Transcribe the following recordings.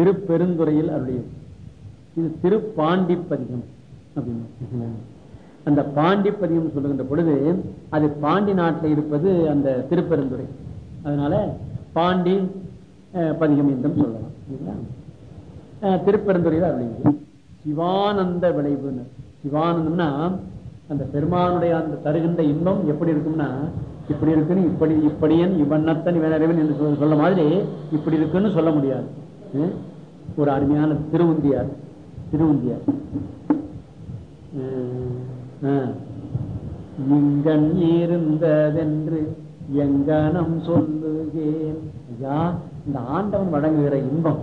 திருப்பெருந்துறையில் அருளியது. இது திருப்பாண்டிப்பதிகம் அப்படின்னு. அந்த பாண்டிப்பதிகம் சொல்லுகின்ற பொழுது அது பாண்டி நாட்டில் இருப்பது அந்த திருப்பெருந்துறை. அதனால பாண்டி அஹ், பதிகம் என்றும் சொல்லலாம். திருப்பெருந்துறையில் அருளியது. சிவானந்த விளைவுன்னு. சிவானந்தம்னா அந்த பெருமானுடைய அந்த தருகின்ற இன்பம் எப்படி இருக்கும்னா இப்படி இருக்குன்னு இப்படி இப்படியன் இவண்ணத்தன் இவன் அறிவன் என்று சொல்ல- மாதிரி இப்படி இருக்குன்னு சொல்ல முடியாது. ஒரு அருமையான திருவுந்தியார் திருவுந்தியார். ம், இங்கன் இருந்ததென்று எங்கனம் சொல்லுகேன். ஐயா இந்த ஆண்டவன் வழங்குகிற இன்பம்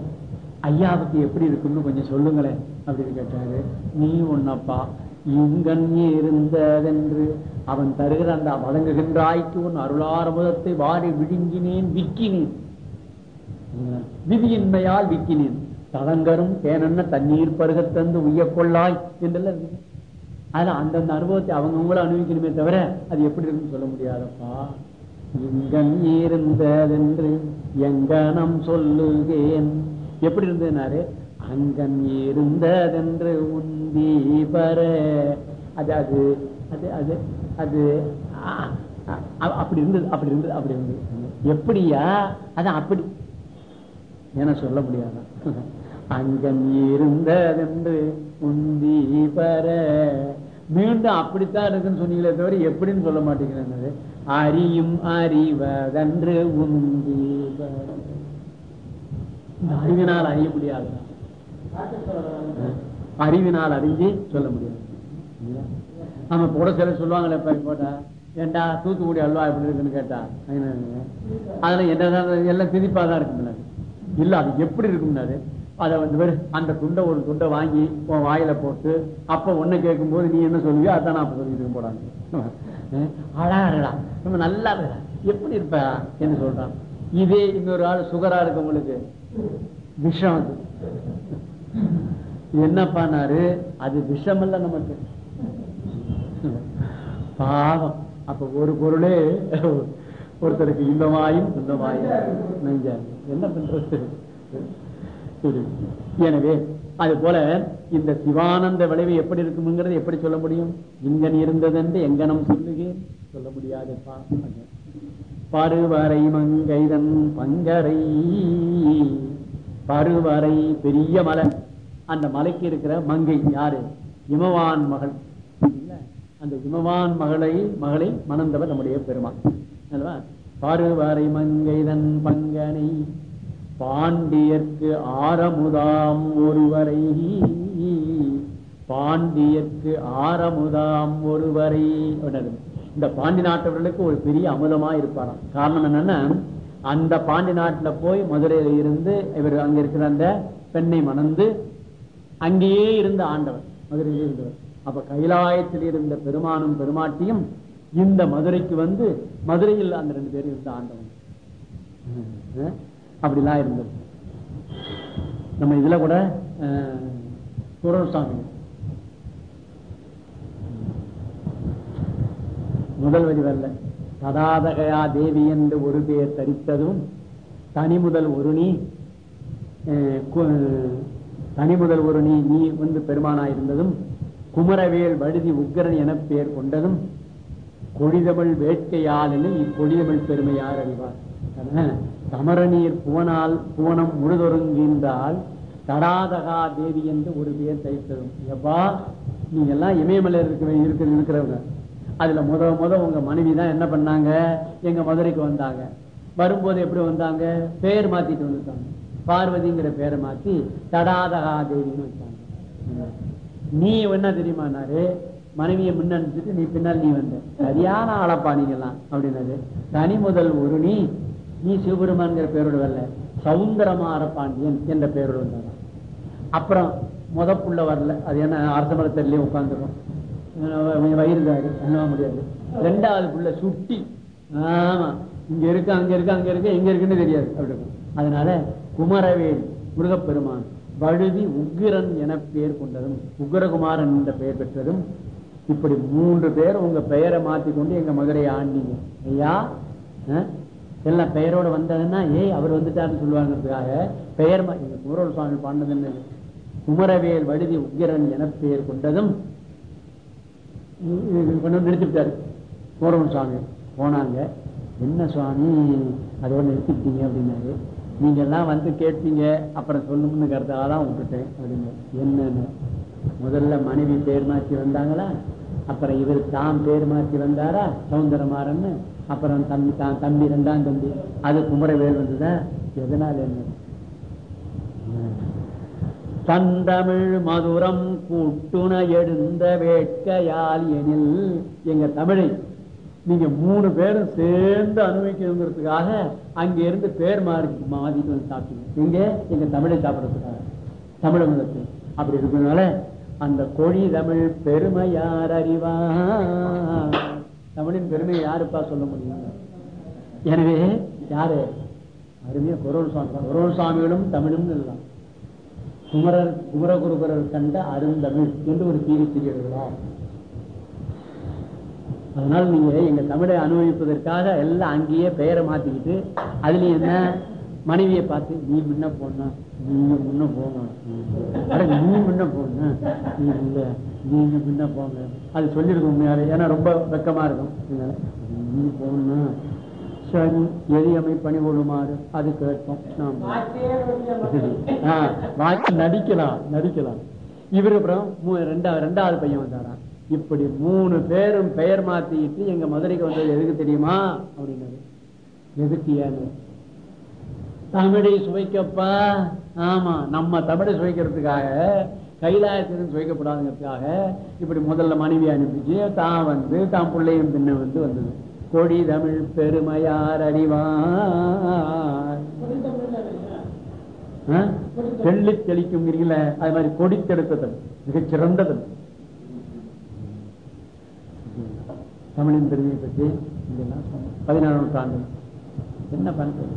ஐயாவுக்கு எப்படி இருக்குன்னு கொஞ்சம் சொல்லுங்களேன் அப்படின்னு கேட்டாரு. நீ ஒன்னப்பா இங்கன் இருந்ததென்று அவன் தருகிற அந்த வழங்குகின்றாய்க்கு உன் அருளாரமுதத்தை வாரி விழுங்கினேன் விக்கினேன். விதியின்மையால் விக்கினேன். தலங்கரும் தேனென்ன தண்ணீர் பருகத் தந்து உய்யக் கொள்ளாய் என்றெல்லாம் இருக்கு. அதுல அந்தந்த அனுபவத்தை அவங்கவுங்களும் அனுபவிக்கணுமே தவிர அது எப்படி இருக்குன்னு சொல்ல முடியாதப்பா. இங்கம் இருந்ததென்று எங்கனம் சொல்லுகேன். எப்படி இருந்ததுனாரு? அங்கம் இருந்ததென்று உந்தி பர. அது அது அது அது அது அப்படி இருந்தது அப்படி இருந்தது அப்படி இருந்தது. எப்படியா? அதான் அப்படி என சொல்ல முடியாதா. அங்கம் இருந்ததென்று உந்தி பர. மீண்டும் அப்படித்தான் இருக்குன்னு சொன்னீங்களே தவிர எப்படின்னு சொல்ல மாட்டேங்கிறேன் அறியும் அறிவதன்று உந்தி இந்த அறிவினால் அறிய முடியாது. அறிவினால் அறிஞ்சு சொல்ல முடியாது. நம்ம கூட சில சொல்லுவாங்களே போட்டா ஏண்டா தூத்துக்குடி அல்வா எப்படி இருக்குன்னு கேட்டா அதுல என்ன எல்லாம் திதிப்பா தான் இருக்கு இல்ல அது எப்படி இருக்கும்னாரு அதை? வந்து அந்த துண்டை ஒரு துண்டை வாங்கி உன் வாயில போட்டு அப்ப ஒன்னு கேட்கும் போது நீ என்ன சொல்லுவியோ அதான் அப்ப சொல்லிட்டு போடாங்க அழகா நம்ம நல்லா இருக்கா. எப்படி இருப்பா? என்ன சொல்றான். இதே இன்னொரு ஆள் சுகரா இருக்கு உங்களுக்கு விஷம் அது. என்ன பண்ணாரு அது விஷம் இல்ல நமக்கு. பாவம். அப்ப ஒரு பொருளே ஒருத்தருக்கு இன்பமாயும் துன்பமாயும் நெஞ்ச என்ன பண்றது? எனவே அது போல இந்த சிவானந்த விளைவு எப்படி இருக்குங்கிறது எப்படி சொல்ல முடியும்? இங்கன் இருந்ததென்று எங்கனம் சொல்லுகிறேன் சொல்ல முடியாது பருவரை மங்கைதன் பங்கரை. பருவரை பெரிய மலை. அந்த மலைக்கு இருக்கிற மங்கை யாரு? இமவான் மகள். அந்த இமவான் மகளை மகளை மணந்தவர் நம்முடைய பெருமாள் அல்லவா? பருவரை மங்கைதன் பங்கனை பாண்டியர்க்கு ஆரமுதாம் ஒருவரை. பாண்டியர்க்கு ஆரமுதாம் ஒருவரை. இந்த பாண்டி நாட்டவர்களுக்கு ஒரு பெரிய அமுதமா இருப்பாராம். காரணம் என்னன்னா அந்த பாண்டி நாட்டுல போய் மதுரையில இருந்து இவர் அங்க இருக்கிற அந்த பெண்ணை மணந்து அங்கேயே இருந்த ஆண்டவர் மதுரையிலே இருந்தவர். அப்ப கைலாயத்தில் இருந்த பெருமானும் பெருமாட்டியும் இந்த மதுரைக்கு வந்து மதுரையில் அந்த ரெண்டு பேரும் இருந்த ஆண்டவன். அப்படிலாம் இருந்தது. நம்ம இதுல கூட அஹ், சாமி. முதல் வரி வரல. ததாதகையா தேவி என்று ஒரு பேர் தரித்ததும் தனி முதல் ஒரு நீ அஹ், கு- தனி முதல் ஒரு நீ நீ வந்து பெருமானா இருந்ததும் குமரவேல் வழுதி உக்கரன் என பெயர் கொண்டதும் கொடிதமிழ் வேட்கையாளனில் இக்கொடிதமிழ் பெருமை பெருமையார் அறிவார். தமரநீர் புவனால் புவனம் முழுதொருங்கின்றால் தடாதகா தேவி என்று ஒரு பேர் தைத்ததும் எப்பா நீங்க எல்லாம் இமயமலை இருக்க இருக்கிற இருக்கிறவங்க. அதுல முத முத உங்க மனைவி தான் என்ன பண்ணாங்க? எங்க மதுரைக்கு வந்தாங்க. வரும்போது எப்படி வந்தாங்க? பேர் மாத்திட்டு வந்துட்டாங்க. பார்வதிங்கிற பேரை மாத்தி தடாதகா தேவின்னு வச்சாங்க. நீ என்ன தெரியுமானாரு மனைவியை முன்ன நீ பின்னால் நீ வந்த சரியான ஆளப்பா நீங்கெல்லாம் அப்படின்னது தனி முதல் ஒரு நீ நீ சிவபெருமான்கிற பேரோடு வரல சவுந்தரமார பாண்டியன் என்ற பேரோடு வந்தான் அப்புறம் முத புள்ள வரல அது என்ன அரசமலத்திலேயே மரத்திலே உட்காந்துரும் வயிறுதாரு என்ன முடியாது. ரெண்டாவது புள்ள சுட்டி ஆமா இங்க இருக்கு அங்க இருக்கு அங்க இருக்கு எங்க இருக்குன்னு தெரியாது அப்படி அதனால குமரவேல் முருகப்பெருமான் வழுதி உக்கிரன் என பெயர் கொண்டதும் உக்கிரகுமாரன் என்ற பெயர் பெற்றதும் இப்படி மூன்று பேர் உங்க பெயரை மாத்திக்கொண்டு எங்க மதுரையை ஆண்டீங்க. ஐயா அஹ், எல்லாம் பெயரோட வந்ததுன்னா ஏய் அவர் வந்துட்டாருன்னு சொல்லுவாங்கிறதுக்காக பெயர் மா- எங்க சுவாமி பாண்டது என்னது குமரவேல் வழுதி உக்கிரன் என பெயர் கொண்டதும் கொண்டு நிறுத்திவிட்டாரு. குமரவன் சுவாமி போனாங்க. என்ன சுவாமி அதோட நிறுத்திட்டீங்க அப்படின்னாரு. நீங்க எல்லாம் வந்து கேட்டீங்க அப்புறம் சொல்லணும்னு கருத்தாக தான் விட்டுட்டேன் அப்படிங்க என்னன்னு? முதல்ல மனைவி பேர் மாற்றி வந்தாங்களா? அப்புறம் இவர் தான் பேர் மாற்றி வந்தாரா? சவுந்தரமாறன்னு அப்புறம் தம்பி தான் தம்பி ரெண்டாம் தம்பி. அது குமரவேல் வந்துதான் எதனால என்ன? தந்தமிழ் மதுரம் கூட்டுண எழுந்த வேட்கையால் எனில் எங்க தமிழை நீங்க மூணு பேரும் சேர்ந்து அனுபவிக்கணுங்கிறதுக்காக அங்க இருந்து பேர் மாறி மாறிட்டு வந்து சாப்பிட்டீங்க. நீங்க எங்க தமிழை சாப்பிடறதுக்காக. தமிழகத்தை அப்படி இருக்கிறதுனால அந்த கோழி தமிழ் பெருமையார் அறிவா? தமிழின் பெருமையை யாருப்பா சொல்ல முடியும்? எனவே யாரு? அருமையா குரல் சுவாமி குரல் சுவாமிகளும் தமிழும் எல்லாம். குமரர் குமரகுருபரர் கண்ட அருந்தமிழ் என்று ஒரு தீவி தெரியுங்களா அதனால நீங்க எங்க தமிழை அனுபவிப்பதற்காக எல்லாம் அங்கேயே பெயரை மாத்திக்கிட்டு அதுல என்ன? மனைவியை பார்த்து நீ முன்ன போனா நீங்க முன்ன போங்க நீ முன்ன போன நீ இல்ல நீங்க முன்ன போங்க. அது சொல்லிருக்கும் உண்மையாவே. ஏன்னா ரொம்ப வெக்கமா இருக்கும். நீ போனா சரி எளியமை பணி கொள்ளுமாறு அது கேட்போம். நாம நடிக்கலாம் நடிக்கலாம். இவரு அப்புறம் மூ- ரெண்டாவது ரெண்டாவது பையன் வந்தாராம் இப்படி மூணு பேரும் பெயர் மாத்திட்டு எங்க மதுரைக்கு வந்தது எதுக்கு தெரியுமா? அப்படின்னாரு. எதுக்கு ஏன்னு? தமிழை சுவைக்கப்பா. ஆமா நம்ம தமிழை சுவைக்கிறதுக்காக கைலாயத்திலும் சுவைக்கப்படாதுங்கிறதுக்காக இப்படி முதல்ல மனைவி அனுப்பிச்சு தான் வந்து தான் பிள்ளையும் பின்ன வந்து வந்தது. கொடி தமிழ் பெருமையார் அறிவார்? தெள்ளி தெளிக்குங்கிறீங்கள அது மாதிரி கொடித்தெடுத்ததல் மிகச் சிறந்ததல் தமிழின் பெருமையை பற்றி இதெல்லாம் சொன்னோம். பதினாறாம் நூற்றாண்டு என்ன பண்றது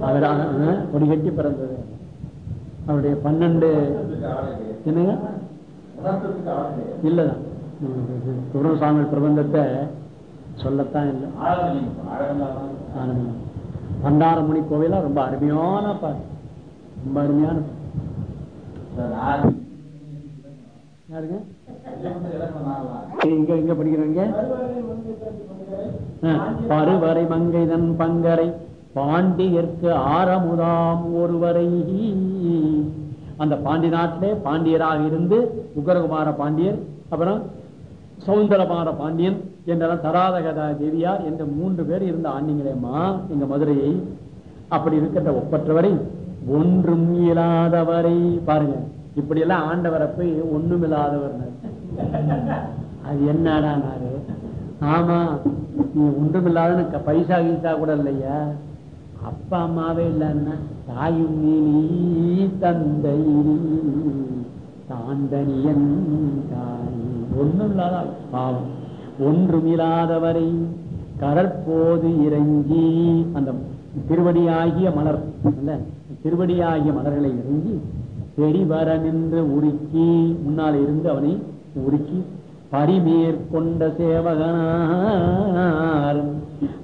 அவர் ஆ, கொடி கட்டி பிறந்தது. அவருடைய பன்னெண்டு என்னங்க? இல்லதான் குருசாமி பிரபந்தத்தை சொல்லத்தான் இல்லை. ஆனந்தம். பண்டாரமணி கோவிலா ரொம்ப அருமையான பாட்டு. ரொம்ப அருமையான யாருங்க? இங்க இங்க படிக்கிறீங்க பருவரை மங்கைதன் பங்கரை பாண்டியர்க்கு ஆரமுதாம் ஒருவரை. அந்த பாண்டி நாட்டிலே பாண்டியராக இருந்து உக்ரகுமார பாண்டியர் அப்புறம் சௌந்தரமார பாண்டியன் என்றெல்லாம் தராதகதா தேவியார் என்ற மூன்று பேர் இருந்த ஆண்டிங்களேம்மா எங்க மதுரையை. அப்படி இருக்கின்ற ஒப்பற்றவரை ஒன்றும் இல்லாதவரை பாருங்க இப்படி எல்லாம் ஆண்டவரை போய் ஒண்ணும் இல்லாதவர் அது என்னடானாரு? ஆமா நீ ஒன்றும் இல்லாத பைசா கீசா கூட இல்லையா? அப்பா அம்மாவே இல்லைன்னா தாயும் நீ தந்தை தாண்டனியன் தாய் ஒன்றும் இல்லாத பாவம். ஒன்றும் இல்லாதவரை கடற்போது இறங்கி அந்த திருவடியாகிய மலர் அல்ல திருவடியாகிய மலர்களை இறங்கி தெரிவர நின்று உருக்கி முன்னால் இருந்து அவனை உருக்கி பரிமேற்கொண்ட சேவகனார்.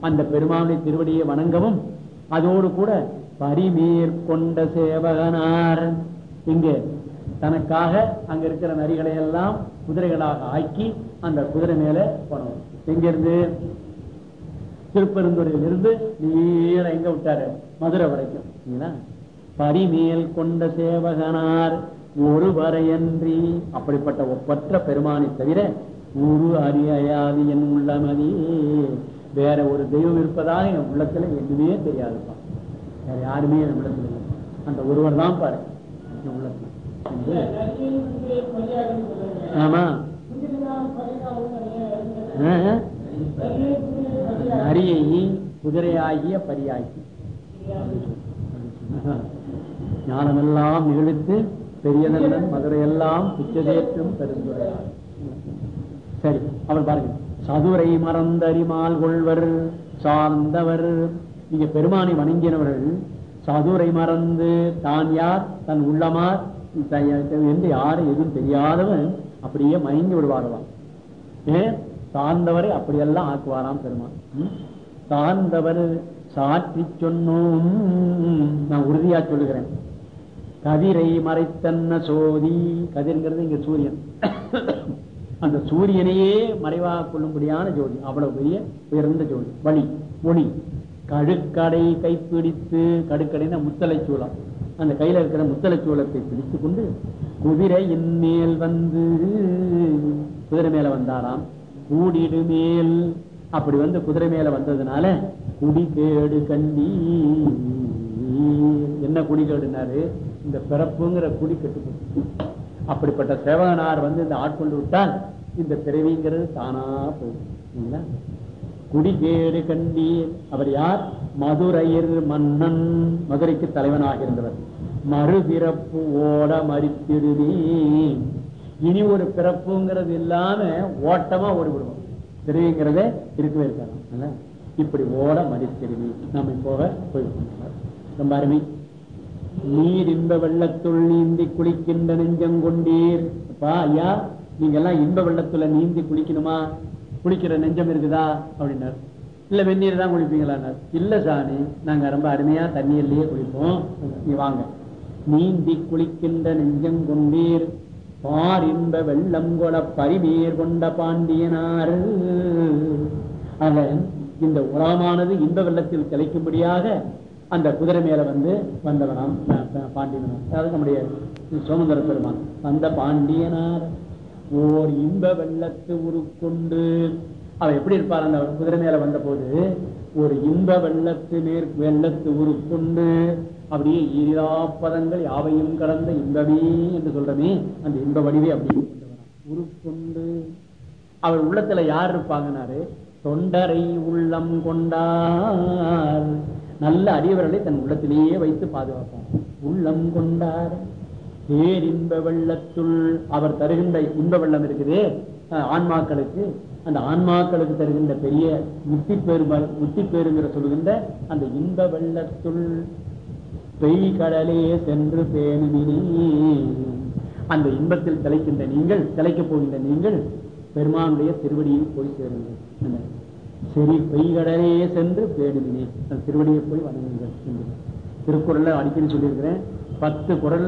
அந்த பெருமானை திருவடியை வணங்கவும் அதோடு கூட பரிமேற்கொண்ட சேவகனார். இங்கு தனக்காக அங்க இருக்கிற நரிகளை எல்லாம் குதிரைகளாக ஆக்கி அந்த குதிரை மேல போனோம் எங்கிருந்து? திருப்பெருந்துறையில் இருந்து நீர எங்க விட்டாரு? மதுரை வரைக்கும். பரிமேல் கொண்ட சேவகனார். ஒருவரையன்றி அப்படிப்பட்ட ஒப்பற்ற பெருமானை தவிர ஒரு அறியாது என் உள்ளமதி வேற ஒரு தெய்வம் இருப்பதாக என் உள்ளத்துல எதுவுமே தெரியாதுப்பா. வேற யாருமே என் உள்ளத்துல இல்லை. அந்த ஒருவர் தான் பாரு என் உள்ளத்துல. ஆமா? நரியை குதிரையாகிய பரியாகி ஞானமெல்லாம் நிகழ்த்து பெரியதல்லன் மதுரையெல்லாம் பிச்சதேற்றும் பெருந்துரையார் சரி அவர் பாருங்க. சதுரை மறந்தறிமால் கொள்வர் சார்ந்தவர். இங்க பெருமானை வணங்கினவர்கள் சதுரை மறந்து தான் யார்? தன் உள்ளமார். என்று யாரும் எதுவும் தெரியாதவன் அப்படியே மயங்கி விடுவார்களாம். ஏன் சார்ந்தவரை அப்படியெல்லாம் ஆக்குவாராம் பெருமான். சார்ந்தவர் சாற்றி சொன்னோம். நான் உறுதியா சொல்லுகிறேன். கதிரை மறைத்தன்ன சோதி. கதிர்ங்கிறது இங்க சூரியன். அந்த சூரியனையே மறைவாக கொள்ளும்படியான ஜோதி. அவ்வளவு பெரிய உயர்ந்த ஜோதி. வழி ஒளி. கழுக்கடை கைப்பிடித்து கடுக்கடைனா முத்தலை சூளம். அந்த கையில இருக்கிற முத்தலை சூளத்தை பிடித்து கொண்டு குதிரையின் மேல் வந்து குதிரை மேல வந்தாராம். கூடிடு மேல். அப்படி வந்து குதிரை மேல வந்ததுனால குடிகேடு கண்டி என்ன குடிகேடுனாரு இந்த பிறப்புங்கிற குடி கெட்டு அப்படிப்பட்ட சேவகனார் வந்து இந்த ஆட்கொண்டு விட்டால் இந்த பிறவிங்கிறது தானா போகும். குடிகேடு கண்டீர். அவர் யார்? மதுரையர் மன்னன். மதுரைக்கு தலைவனாக இருந்தவர். மறுபிறப்பு ஓட மறுத்திருதி இனி ஒரு பிறப்புங்கிறது இல்லாம ஓட்டமா ஓடி திருவிங்கிறதே இருக்கவே இருக்காங்க இப்படி ஓட மறித்திடுவி நம்ம போக போய் ரொம்ப அருமை. நீர் இன்ப வெள்ளத்துள் நீந்தி குளிக்கின்ற நெஞ்சம் கொண்டீர். அப்பா ஐயா நீங்க எல்லாம் இன்ப வெள்ளத்துல நீந்தி குளிக்கணுமா? குளிக்கிற நெஞ்சம் இருக்குதா? அப்படின்னாரு. இல்ல வெந்நீர் தான் குளிப்பீங்களான்னார். இல்ல சாணி நாங்க ரொம்ப அருமையா தண்ணீர்லயே குளிப்போம். நீ வாங்க. நீந்தி குளிக்கின்ற நெஞ்சம் கொண்டீர். பார் இன்ப வெள்ளம் கொல பரிமீர் கொண்ட பாண்டியனாரு. அவன் இந்த உலகமானது இன்ப வெள்ளத்தில் திளைக்கும்படியாக அந்த குதிரை மேல வந்து வந்தவனாம் பாண்டியனார் அதாவது நம்முடைய சோமந்தர பெருமான். அந்த பாண்டியனார் ஓர் இன்ப வெள்ளத்து உருக்கொண்டு. அவன் எப்படி இருப்பார் அந்த குதிரை மேல வந்த போது ஒரு இன்ப வெள்ளத்து மேற் வெள்ளத்து உருக்கொண்டு அப்படியே ஈராப்பதங்கள் யாவையும் கடந்த இன்பமே என்று சொல்றமே அந்த இன்ப வடிவே அப்படி கொண்டு உருக்கொண்டு. அவர் உள்ளத்துல யார் இருப்பாங்கனாரு தொண்டரை உள்ளம் கொண்டார். நல்ல அறிவர்களை தன் உள்ளத்திலேயே வைத்து பாதுகாப்போம். உள்ளம் கொண்டார். பேரின்ப வெள்ளத்துள் அவர் தருகின்ற இன்ப வெள்ளம் இருக்குதே. ஆன்மாக்களுக்கு. அந்த ஆன்மாக்களுக்கு தருகின்ற பெரிய முத்தி பெருமல் முத்தி பெருங்கிற சொல்லுகின்ற அந்த இன்ப வெள்ளத்துள் பெய் கடலே சென்று பேணுமினி. அந்த இன்பத்தில் தலைக்கின்ற நீங்கள் தலைக்கப் போகின்ற நீங்கள் பெருமானுடைய திருவடியில் போய் சேருங்கள். சரி பொய்கடலே சென்று பேடுவினே திருவடியை போய் வணங்குங்கள் திருக்குறள்ல அடிக்கடி சொல்லியிருக்கிறேன். பத்து குரல்